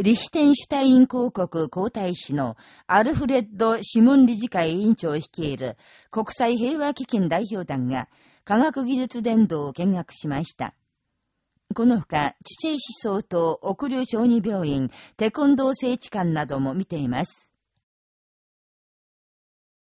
リヒテンシュタイン公国皇太子のアルフレッド・諮問理事会委員長を率いる国際平和基金代表団が科学技術伝道を見学しました。このほか、チュチェイ思想と奥流小児病院、テコンドー聖地館なども見ています。